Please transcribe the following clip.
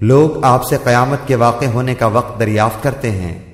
لوگ آپ سے قیامت کے واقع ہونے کا وقت دریافت کرتے ہیں۔